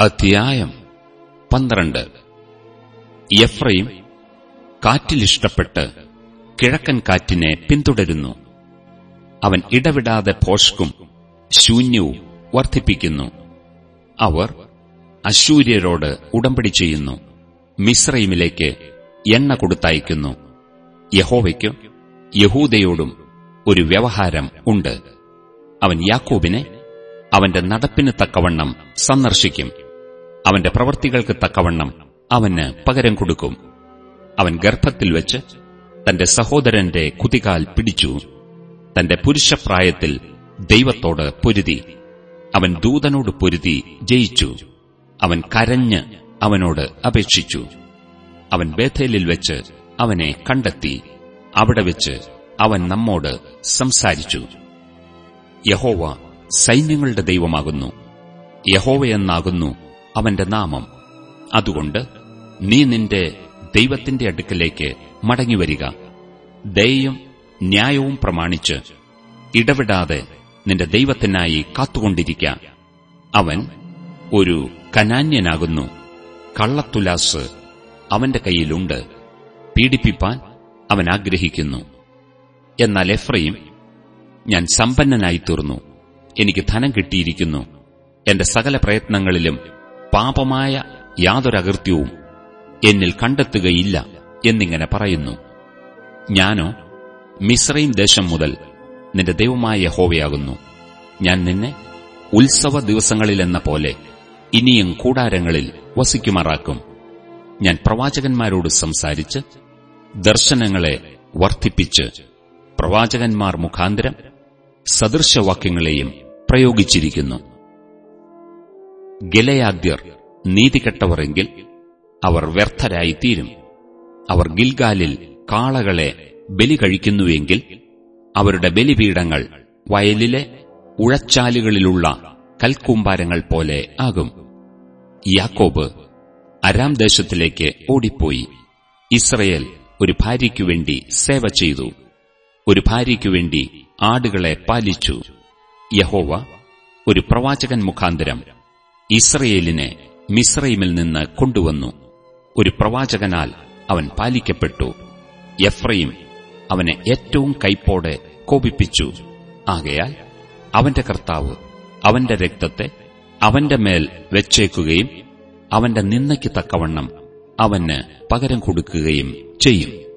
അധ്യായം പന്ത്രണ്ട്. യഫ്രയും കാറ്റിലിഷ്ടപ്പെട്ട് കിഴക്കൻ കാറ്റിനെ പിന്തുടരുന്നു. അവൻ ഇടവിടാതെ ഭോഷ്കും ശൂന്യവും വർദ്ധിപ്പിക്കുന്നു. അവർ അശൂര്യരോട് ഉടമ്പടി ചെയ്യുന്നു. മിശ്രയിമിലേക്ക് എണ്ണ കൊടുത്തയക്കുന്നു. യഹോവയ്ക്കും യഹൂദയോടും ഒരു വ്യവഹാരം ഉണ്ട്. അവൻ യാക്കോബിനെ അവന്റെ നടപ്പിന് തക്കവണ്ണം സന്ദർശിക്കും. അവന്റെ പ്രവൃത്തികൾക്ക് തക്കവണ്ണം അവന് പകരം കൊടുക്കും. അവൻ ഗർഭത്തിൽ വെച്ച് തന്റെ സഹോദരന്റെ കുതികാൽ പിടിച്ചു. തന്റെ പുരുഷപ്രായത്തിൽ ദൈവത്തോട് പൊരുതി. അവൻ ദൂതനോട് പൊരുതി ജയിച്ചു. അവൻ കരഞ്ഞ് അവനോട് അപേക്ഷിച്ചു. അവൻ ബേഥേലിൽ വെച്ച് അവനെ കണ്ടെത്തി. അവിടെ വെച്ച് അവൻ നമ്മോട് സംസാരിച്ചു. യഹോവ സൈന്യങ്ങളുടെ ദൈവമാകുന്നു. യഹോവയെന്നാകുന്നു അവന്റെ നാമം. അതുകൊണ്ട് നീ നിന്റെ ദൈവത്തിന്റെ അടുക്കലേക്ക് മടങ്ങിവരിക. ദയയും ന്യായവും പ്രമാണിച്ച് ഇടവിടാതെ നിന്റെ ദൈവത്തിനായി കാത്തുകൊണ്ടിരിക്ക. അവൻ ഒരു കനാന്യനാകുന്നു. കള്ളത്തുലാസ് അവന്റെ കയ്യിലുണ്ട്. പീഡിപ്പിപ്പാൻ അവൻ ആഗ്രഹിക്കുന്നു. എന്നാൽ എഫ്രയും ഞാൻ സമ്പന്നനായി തീർന്നു എനിക്ക് ധനം കിട്ടിയിരിക്കുന്നു. എന്റെ സകല പ്രയത്നങ്ങളിലും പാപമായ യാതൊരകൃത്യവും എന്നിൽ കണ്ടെത്തുകയില്ല എന്നിങ്ങനെ പറയുന്നു. ഞാനോ മിശ്രയും ദേശം മുതൽ നിന്റെ ദൈവമായ യഹോവയാകുന്നു. ഞാൻ നിന്നെ ഉത്സവ ദിവസങ്ങളിലെന്ന പോലെ ഇനിയും കൂടാരങ്ങളിൽ വസിക്കുമാറാക്കും. ഞാൻ പ്രവാചകന്മാരോട് സംസാരിച്ച് ദർശനങ്ങളെ വർദ്ധിപ്പിച്ച് പ്രവാചകന്മാർ മുഖാന്തരം സദൃശവാക്യങ്ങളെയും പ്രയോഗിച്ചിരിക്കുന്നു. ഗലയാദ്യർ നീതികെട്ടവരെങ്കിൽ അവർ വ്യർത്ഥരായിത്തീരും. അവർ ഗിൽഗാലിൽ കാളകളെ ബലി കഴിക്കുന്നുവെങ്കിൽ അവരുടെ ബലിപീഠങ്ങൾ വയലിലെ ഉഴച്ചാലുകളിലുള്ള കൽക്കൂമ്പാരങ്ങൾ പോലെ ആകും. യാക്കോബ് അരാം ദേശത്തിലേക്ക് ഓടിപ്പോയി. ഇസ്രയേൽ ഒരു ഭാര്യയ്ക്കുവേണ്ടി സേവ ചെയ്തു. ഒരു ഭാര്യയ്ക്കുവേണ്ടി ആടുകളെ പാലിച്ചു. യഹോവ ഒരു പ്രവാചകൻ മുഖാന്തരം ഇസ്രയേലിനെ മിസ്രൈമിൽ നിന്ന് കൊണ്ടുവന്നു. ഒരു പ്രവാചകനാൽ അവൻ പാലിക്കപ്പെട്ടു. എഫ്രയും അവനെ ഏറ്റവും കൈപ്പോടെ കോപിപ്പിച്ചു. ആകയാൽ അവന്റെ കർത്താവ് അവന്റെ രക്തത്തെ അവന്റെ മേൽ വെച്ചേക്കുകയും അവന്റെ നിന്നയ്ക്ക് തക്കവണ്ണം അവന് പകരം കൊടുക്കുകയും ചെയ്യും.